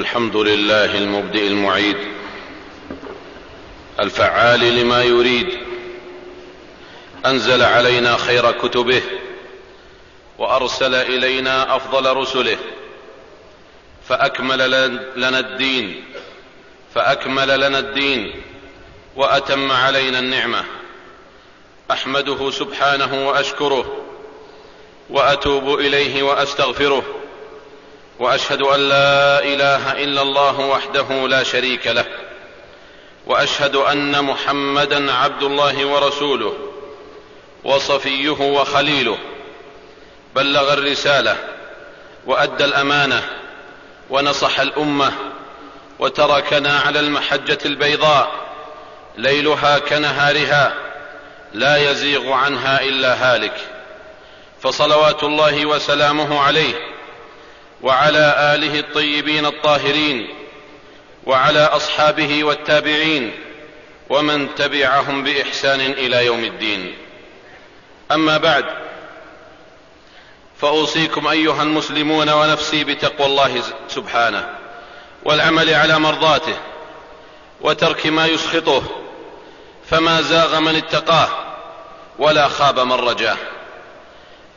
الحمد لله المبدئ المعيد الفعال لما يريد أنزل علينا خير كتبه وأرسل إلينا أفضل رسله فأكمل لنا الدين فأكمل لنا الدين وأتم علينا النعمة أحمده سبحانه وأشكره وأتوب إليه وأستغفره. وأشهد أن لا إله إلا الله وحده لا شريك له وأشهد أن محمدا عبد الله ورسوله وصفيه وخليله بلغ الرسالة وأدى الأمانة ونصح الأمة وتركنا على المحجة البيضاء ليلها كنهارها لا يزيغ عنها إلا هالك فصلوات الله وسلامه عليه وعلى آله الطيبين الطاهرين وعلى أصحابه والتابعين ومن تبعهم بإحسان إلى يوم الدين. أما بعد فأوصيكم أيها المسلمون ونفسي بتقوى الله سبحانه والعمل على مرضاته وترك ما يسخطه فما زاغ من اتقاه ولا خاب من رجاه.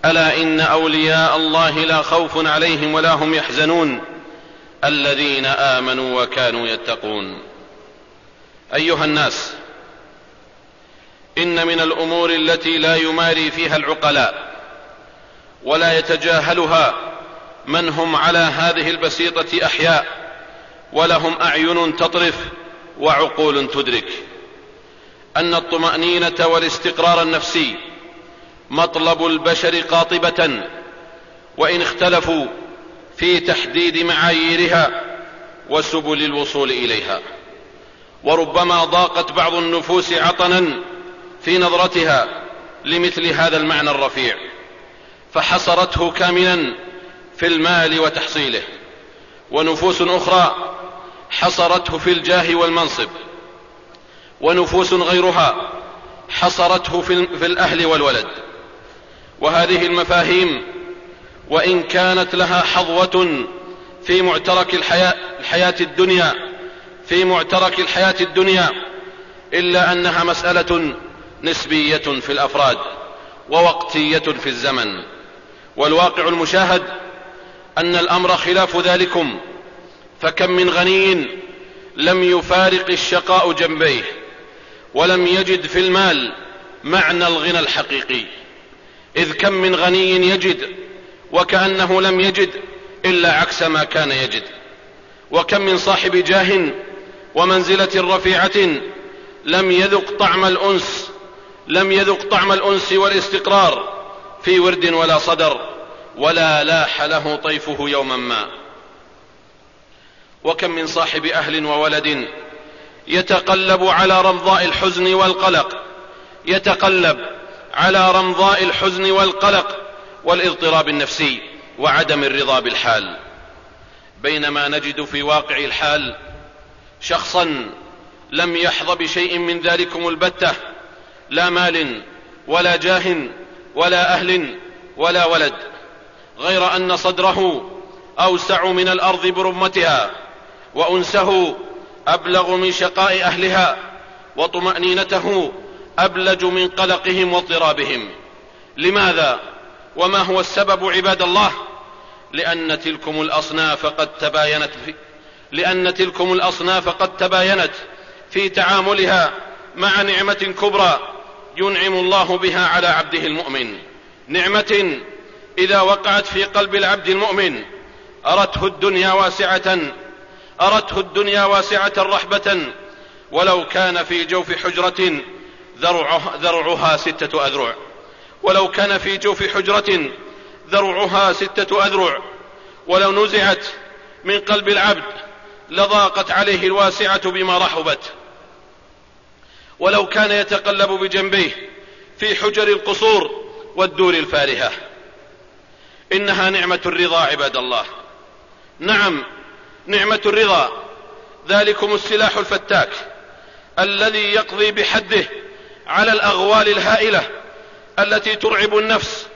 ألا إن أولياء الله لا خوف عليهم ولا هم يحزنون الذين آمنوا وكانوا يتقون. أيها الناس إن من الأمور التي لا يماري فيها العقلاء ولا يتجاهلها من هم على هذه البسيطة أحياء ولهم أعين تطرف وعقول تدرك. أن الطمأنينة والاستقرار النفسي مطلب البشر قاطبة وإن اختلفوا في تحديد معاييرها وسبل الوصول إليها. وربما ضاقت بعض النفوس عطنا في نظرتها لمثل هذا المعنى الرفيع فحصرته كاملا في المال وتحصيله. ونفوس أخرى حصرته في الجاه والمنصب. ونفوس غيرها حصرته في الأهل والولد. وهذه المفاهيم وإن كانت لها حظوة في معترك الحياة, الحياة الدنيا في معترك الحياة الدنيا إلا أنها مسألة نسبية في الأفراد ووقتية في الزمن. والواقع المشاهد أن الأمر خلاف ذلكم فكم من غني لم يفارق الشقاء جنبيه ولم يجد في المال معنى الغنى الحقيقي. إذ كم من غني يجد وكأنه لم يجد إلا عكس ما كان يجد. وكم من صاحب جاه ومنزلة رفيعة لم يذق طعم الأنس لم يذق طعم الأنس والاستقرار في ورد ولا صدر ولا لاح له طيفه يوما ما. وكم من صاحب أهل وولد يتقلب على رمضاء الحزن والقلق يتقلب على رمضاء الحزن والقلق والاضطراب النفسي وعدم الرضا بالحال. بينما نجد في واقع الحال شخصا لم يحظ بشيء من ذلكم البتة لا مال ولا جاه ولا أهل ولا ولد غير أن صدره أوسع من الأرض برمتها وأنسه أبلغ من شقاء أهلها وطمأنينته أبلج من قلقهم واضطرابهم لماذا؟ وما هو السبب عباد الله؟ لأن تلكم الأصناف قد تباينت في لأن تلكم الأصناف قد تباينت في تعاملها مع نعمة كبرى ينعم الله بها على عبده المؤمن. نعمة إذا وقعت في قلب العبد المؤمن. أرته الدنيا واسعة. أرته الدنيا واسعة رحبة. ولو كان في جوف حجرة ذرعها, ذرعها ستة أذرع. ولو كان في جوف حجرة ذرعها ستة أذرع. ولو نزعت من قلب العبد لضاقت عليه الواسعة بما رحبت. ولو كان يتقلب بجنبيه في حجر القصور والدور الفارهة. إنها نعمة الرضا عباد الله. نعم نعمة الرضا. ذلكم السلاح الفتاك الذي يقضي بحده على الأغوال الهائلة التي ترعب النفس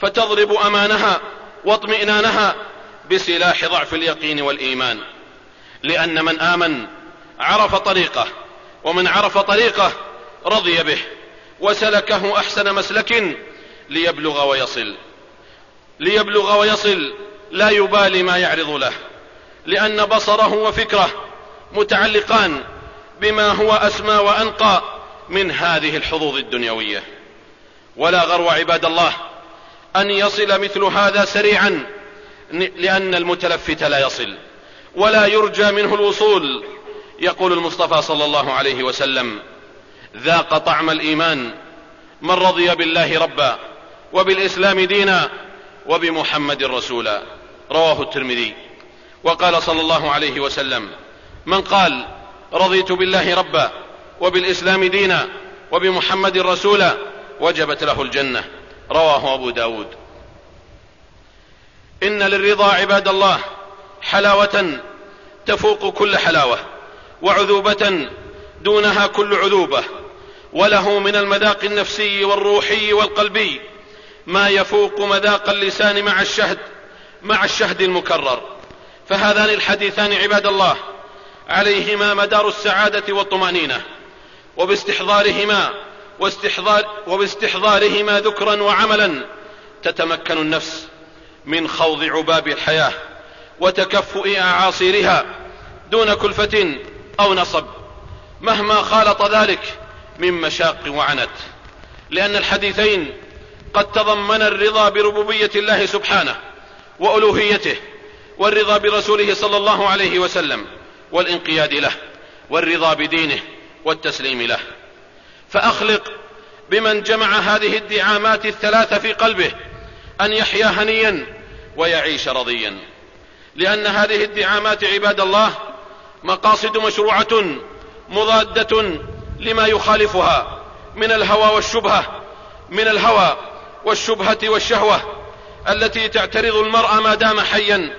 فتضرب أمانها واطمئنانها بسلاح ضعف اليقين والإيمان. لأن من آمن عرف طريقه ومن عرف طريقه رضي به وسلكه أحسن مسلك ليبلغ ويصل. ليبلغ ويصل لا يبالي ما يعرض له لأن بصره وفكره متعلقان بما هو أسمى وأنقى من هذه الحظوظ الدنيوية. ولا غرو عباد الله أن يصل مثل هذا سريعا لأن المتلفت لا يصل ولا يرجى منه الوصول يقول المصطفى صلى الله عليه وسلم. ذاق طعم الإيمان من رضي بالله ربا وبالإسلام دينا وبمحمد رسولا رواه الترمذي. وقال صلى الله عليه وسلم من قال رضيت بالله ربا وبالإسلام دينا وبمحمد رسولا وجبت له الجنة. رواه أبو داود. إن للرضا عباد الله حلاوة تفوق كل حلاوة وعذوبة دونها كل عذوبة. وله من المذاق النفسي والروحي والقلبي ما يفوق مذاق اللسان مع الشهد مع الشهد المكرر. فهذان الحديثان عباد الله عليهما مدار السعادة والطمأنينة. وباستحضارهما واستحضار وباستحضارهما ذكرا وعملا. تتمكن النفس من خوض عباب الحياة وتكفؤ اعاصيرها دون كلفة أو نصب مهما خالط ذلك من مشاق وعنت. لأن الحديثين قد تضمن الرضا بربوبية الله سبحانه وألوهيته والرضا برسوله صلى الله عليه وسلم والانقياد له والرضا بدينه والتسليم له. فأخلق بمن جمع هذه الدعامات الثلاث في قلبه أن يحيا هنيا ويعيش رضيا. لأن هذه الدعامات عباد الله مقاصد مشروعة مضادة لما يخالفها من الهوى والشبهة من الهوى والشبهة والشهوة التي تعترض المرء ما دام حيا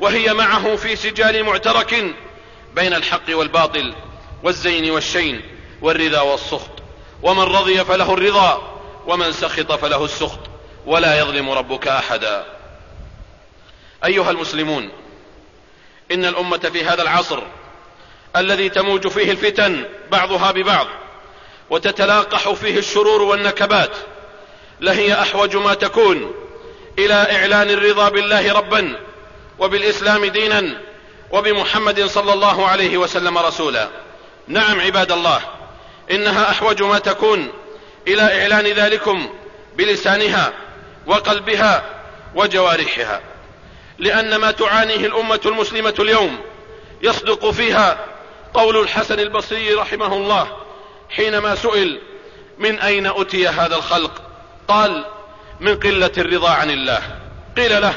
وهي معه في سجال معترك بين الحق والباطل. والزين والشين والرضا والسخط. ومن رضي فله الرضا ومن سخط فله السخط. ولا يظلم ربك أحدا. أيها المسلمون إن الأمة في هذا العصر الذي تموج فيه الفتن بعضها ببعض وتتلاقح فيه الشرور والنكبات لهي أحوج ما تكون إلى إعلان الرضا بالله ربا وبالإسلام دينا وبمحمد صلى الله عليه وسلم رسولا. نعم عباد الله إنها أحوج ما تكون إلى إعلان ذلكم بلسانها وقلبها وجوارحها لأن ما تعانيه الأمة المسلمة اليوم يصدق فيها قول الحسن البصري رحمه الله حينما سئل من أين أتي هذا الخلق؟ قال من قلة الرضا عن الله. قيل له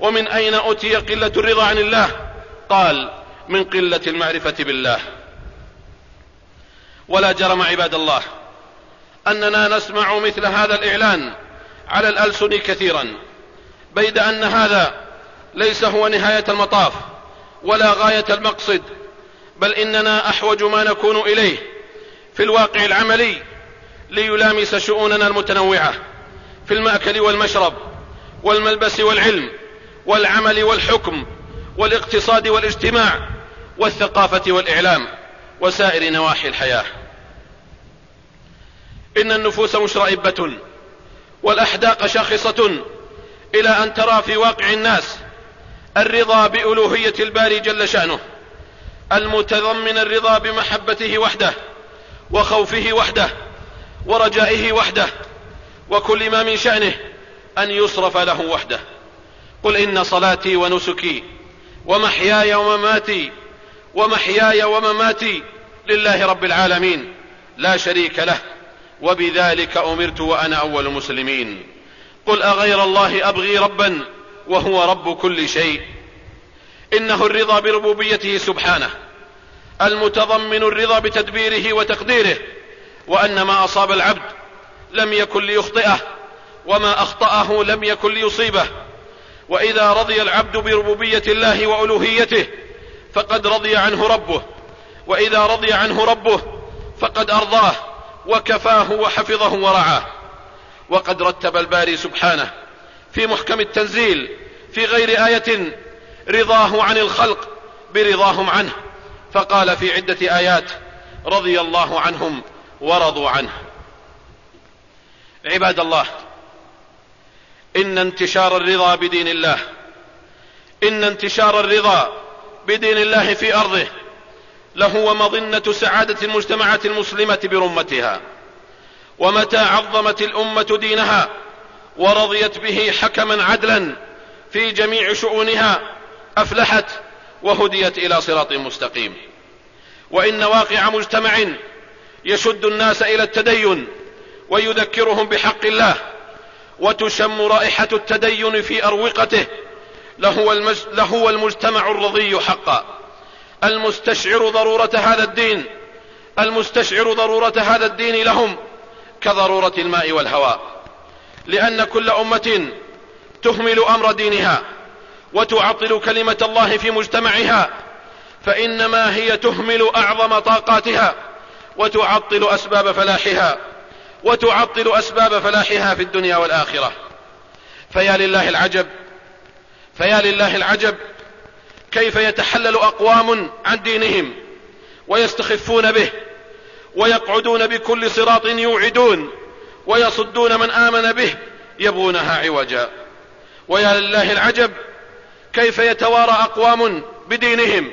ومن أين أتي قلة الرضا عن الله؟ قال من قلة المعرفة بالله. ولا جرم عباد الله أننا نسمع مثل هذا الإعلان على الألسن كثيرا بيد أن هذا ليس هو نهاية المطاف ولا غاية المقصد بل إننا أحوج ما نكون إليه في الواقع العملي ليلامس شؤوننا المتنوعة في المأكل والمشرب والملبس والعلم والعمل والحكم والاقتصاد والاجتماع والثقافة والإعلام. وسائر نواحي الحياة. إن النفوس مشرئبة والأحداق شاخصة إلى أن ترى في واقع الناس الرضا بألوهية الباري جل شأنه المتضمن الرضا بمحبته وحده وخوفه وحده ورجائه وحده وكل ما من شأنه أن يصرف له وحده. قل إن صلاتي ونسكي ومحياي ومماتي ومحياي ومماتي لله رب العالمين. لا شريك له. وبذلك أمرت وأنا أول المسلمين. قل أغير الله أبغي ربا وهو رب كل شيء. إنه الرضا بربوبيته سبحانه. المتضمن الرضا بتدبيره وتقديره. وأن ما أصاب العبد لم يكن ليخطئه وما أخطأه لم يكن ليصيبه. وإذا رضي العبد بربوبية الله وألوهيته فقد رضي عنه ربه. وإذا رضي عنه ربه فقد أرضاه وكفاه وحفظه ورعاه. وقد رتب الباري سبحانه في محكم التنزيل في غير آية رضاه عن الخلق برضاهم عنه. فقال في عدة آيات رضي الله عنهم ورضوا عنه. عباد الله إن انتشار الرضا بدين الله إن انتشار الرضا بدين الله في أرضه لهو مظنة سعادة المجتمعات المسلمة برمتها ومتى عظمت الأمة دينها ورضيت به حكما عدلا في جميع شؤونها أفلحت وهديت إلى صراط مستقيم وإن واقع مجتمع يشد الناس إلى التدين ويذكرهم بحق الله وتشم رائحة التدين في أروقته لهو, المج... لهو المجتمع الرضي حقا. المستشعر ضرورة هذا الدين. المستشعر ضرورة هذا الدين لهم كضرورة الماء والهواء. لأن كل أمة تهمل أمر دينها وتعطل كلمة الله في مجتمعها فإنما هي تهمل أعظم طاقاتها وتعطل أسباب فلاحها وتعطل أسباب فلاحها في الدنيا والآخرة. فيا لله العجب فيا لله العجب كيف يتحلل أقوام عن دينهم ويستخفون به ويقعدون بكل صراط يوعدون ويصدون من آمن به يبغونها عوجا. ويا لله العجب كيف يتوارى أقوام بدينهم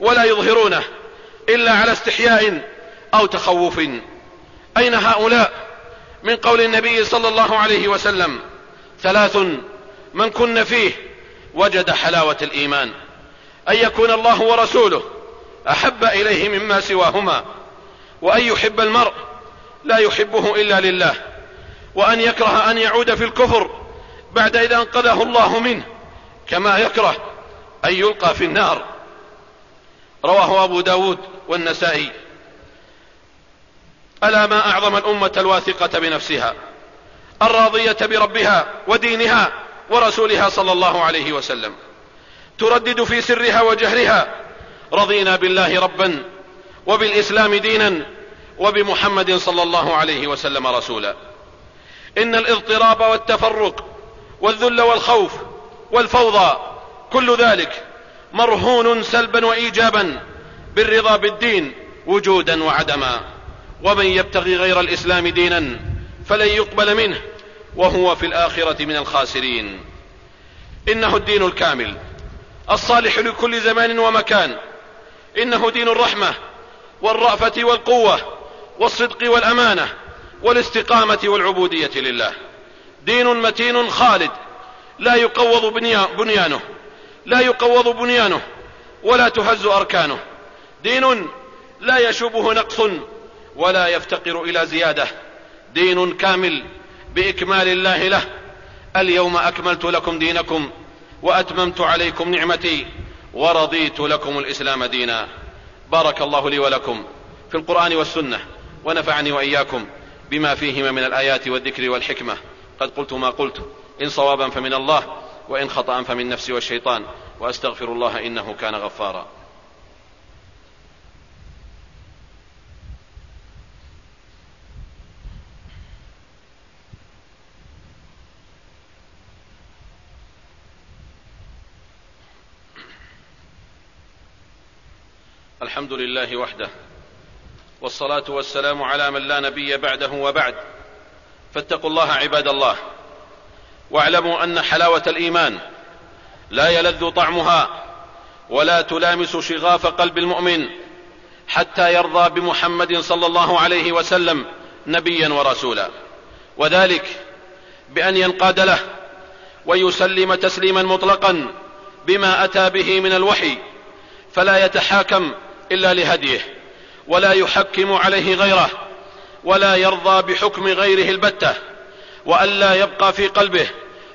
ولا يظهرونه إلا على استحياء أو تخوف. أين هؤلاء؟ من قول النبي صلى الله عليه وسلم ثلاث من كن فيه وجد حلاوة الإيمان. أن يكون الله ورسوله أحب إليه مما سواهما وأن يحب المرء لا يحبه إلا لله وأن يكره أن يعود في الكفر بعد إذا أنقذه الله منه كما يكره أن يلقى في النار. رواه أبو داود والنسائي. ألا ما أعظم الأمة الواثقة بنفسها الراضية بربها ودينها ورسولها صلى الله عليه وسلم. تردد في سرها وجهرها رضينا بالله ربا وبالإسلام دينا وبمحمد صلى الله عليه وسلم رسولا. إن الاضطراب والتفرق والذل والخوف والفوضى كل ذلك مرهون سلبا وإيجابا بالرضا بالدين وجودا وعدما. ومن يبتغي غير الإسلام دينا فلن يقبل منه. وهو في الآخرة من الخاسرين. إنه الدين الكامل الصالح لكل زمان ومكان. إنه دين الرحمة والرأفة والقوة والصدق والأمانة والاستقامة والعبودية لله. دين متين خالد لا يقوض بنيانه لا يقوض بنيانه ولا تهز أركانه. دين لا يشوبه نقص ولا يفتقر إلى زيادة. دين كامل بإكمال الله له. اليوم أكملت لكم دينكم وأتممت عليكم نعمتي ورضيت لكم الإسلام دينا. بارك الله لي ولكم في القرآن والسنة ونفعني وإياكم بما فيهما من الآيات والذكر والحكمة. قد قلت ما قلت. إن صوابا فمن الله وإن خطأ فمن نفسي والشيطان. وأستغفر الله إنه كان غفارا. الحمد لله وحده والصلاة والسلام على من لا نبي بعده وبعد. فاتقوا الله عباد الله واعلموا أن حلاوة الإيمان لا يلذ طعمها ولا تلامس شغاف قلب المؤمن حتى يرضى بمحمد صلى الله عليه وسلم نبيا ورسولا. وذلك بأن ينقاد له ويسلم تسليما مطلقا بما أتى به من الوحي فلا يتحاكم إلا لهديه ولا يحكم عليه غيره ولا يرضى بحكم غيره البتة والا يبقى في قلبه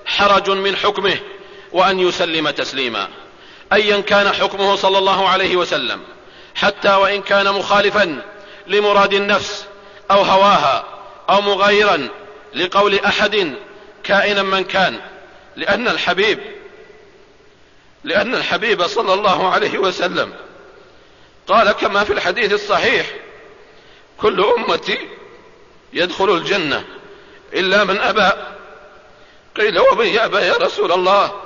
حرج من حكمه وأن يسلم تسليما. ايا كان حكمه صلى الله عليه وسلم حتى وإن كان مخالفا لمراد النفس أو هواها أو مغايرا لقول أحد كائنا من كان. لأن الحبيب لأن الحبيب صلى الله عليه وسلم قال كما في الحديث الصحيح كل أمتي يدخل الجنة إلا من أبى. قيل ومن يأبى يا رسول الله.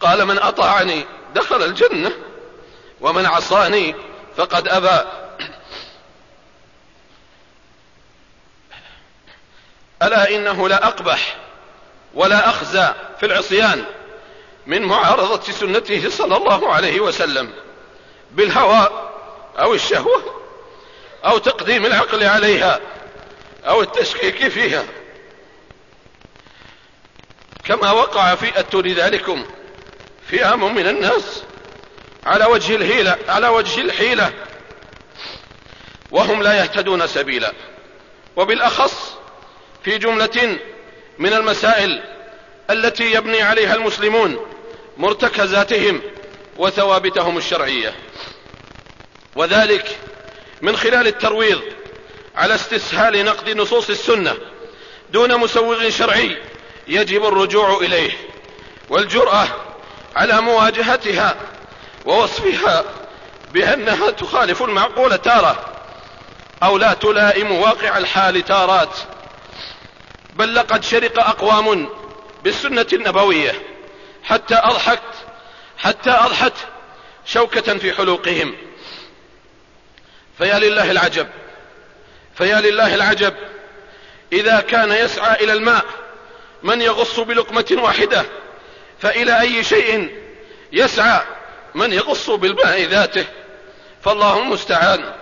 قال من أطاعني دخل الجنة ومن عصاني فقد أبى. ألا إنه لا أقبح ولا أخزى في العصيان من معارضة سنته صلى الله عليه وسلم. بالهوى أو الشهوة أو تقديم العقل عليها أو التشكيك فيها. كما وقع في أتون ذلكم فئام من الناس على وجه الهيلة على وجه الحيلة. وهم لا يهتدون سبيلا. وبالأخص في جملة من المسائل التي يبني عليها المسلمون مرتكزاتهم وثوابتهم الشرعية. وذلك من خلال الترويض على استسهال نقد نصوص السنة دون مسوغ شرعي يجب الرجوع إليه والجرأة على مواجهتها ووصفها بأنها تخالف المعقول تارة أو لا تلائم واقع الحال تارات. بل لقد شرق أقوام بالسنة النبوية حتى أضحت حتى أضحت شوكة في حلوقهم. فيا لله العجب. فيا لله العجب. إذا كان يسعى إلى الماء من يغص بلقمة واحدة؟ فإلى أي شيء يسعى؟ من يغص بالماء ذاته؟ فالله المستعان.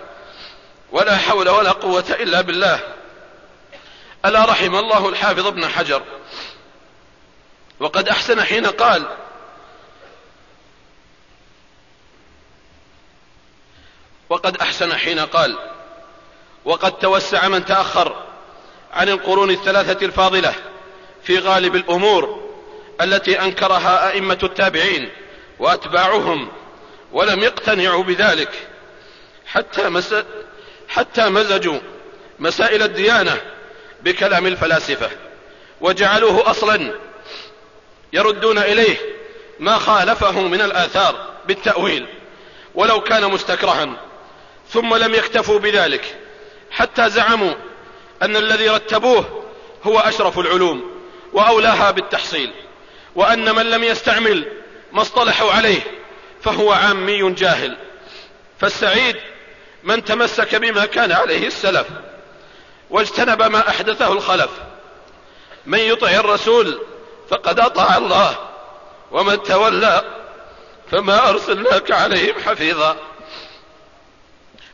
ولا حول ولا قوة إلا بالله. ألا رحم الله الحافظ ابن حجر. وقد أحسن حين قال وقد أحسن حين قال وقد توسع من تأخر عن القرون الثلاثة الفاضلة في غالب الأمور التي أنكرها أئمة التابعين وأتباعهم ولم يقتنعوا بذلك حتى, مس... حتى مزجوا مسائل الديانة بكلام الفلاسفة وجعلوه أصلا يردون إليه ما خالفه من الآثار بالتأويل ولو كان مستكرها. ثم لم يكتفوا بذلك. حتى زعموا أن الذي رتبوه هو أشرف العلوم وأولاها بالتحصيل وأن من لم يستعمل ما اصطلحوا عليه فهو عامي جاهل. فالسعيد من تمسك بما كان عليه السلف واجتنب ما أحدثه الخلف. من يطع الرسول فقد أطاع الله ومن تولى فما أرسلناك عليهم حفيظا.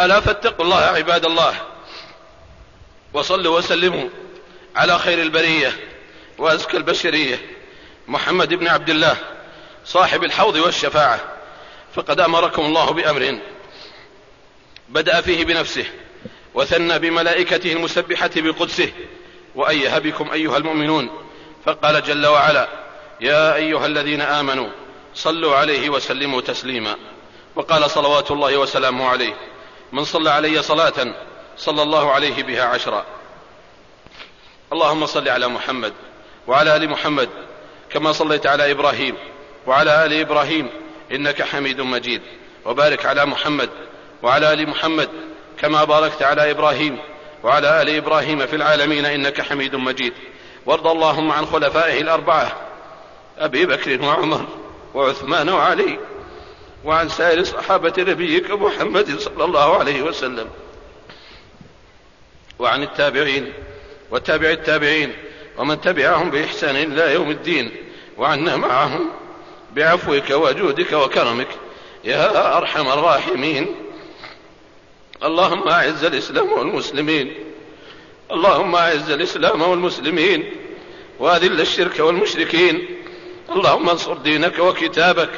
ألا فاتقوا الله عباد الله. وصلوا وسلموا على خير البرية وأزكى البشرية. محمد بن عبد الله صاحب الحوض والشفاعة. فقد أمركم الله بأمر بدأ فيه بنفسه وثنى بملائكته المسبحة بقدسه. وأيه بكم أيها المؤمنون؟ فقال جل وعلا يا أيها الذين آمنوا صلوا عليه وسلموا تسليما. وقال صلوات الله وسلامه عليه من صلى علي صلاة صلى الله عليه بها عشرا. اللهم صل على محمد وعلى آل محمد كما صليت على إبراهيم وعلى آل إبراهيم إنك حميد مجيد. وبارك على محمد وعلى آل محمد كما باركت على إبراهيم وعلى آل إبراهيم في العالمين إنك حميد مجيد. وارض اللهم عن خلفائه الأربعة أبي بكر وعمر وعثمان وعلي. وعن سائر صحابه نبيك محمد صلى الله عليه وسلم. وعن التابعين وتابع التابعين ومن تبعهم بإحسان إلى يوم الدين وعنا معهم بعفوك وجودك وكرمك. يا أرحم الراحمين. اللهم أعز الإسلام والمسلمين. اللهم أعز الإسلام والمسلمين. وأذل الشرك والمشركين. اللهم انصر دينك وكتابك.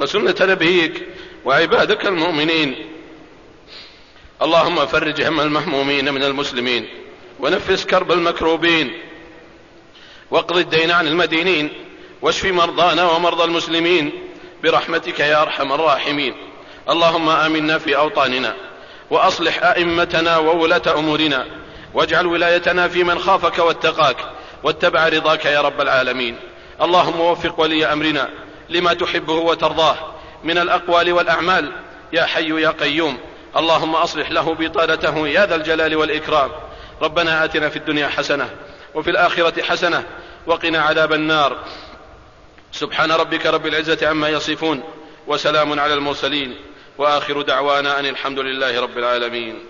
وسنة نبيك وعبادك المؤمنين. اللهم فرج هم المهمومين من المسلمين ونفس كرب المكروبين. واقض الدين عن المدينين واشف مرضانا ومرضى المسلمين برحمتك يا أرحم الراحمين. اللهم آمنا في أوطاننا وأصلح أئمتنا وولاة أمورنا واجعل ولايتنا في من خافك واتقاك واتبع رضاك يا رب العالمين. اللهم وفق ولي أمرنا لما تحبه وترضاه. من الأقوال والأعمال يا حي يا قيوم اللهم أصلح له بطانته يا ذا الجلال والإكرام. ربنا آتنا في الدنيا حسنة وفي الآخرة حسنة وقنا عذاب النار. سبحان ربك رب العزة عما يصفون وسلام على المرسلين وآخر دعوانا أن الحمد لله رب العالمين.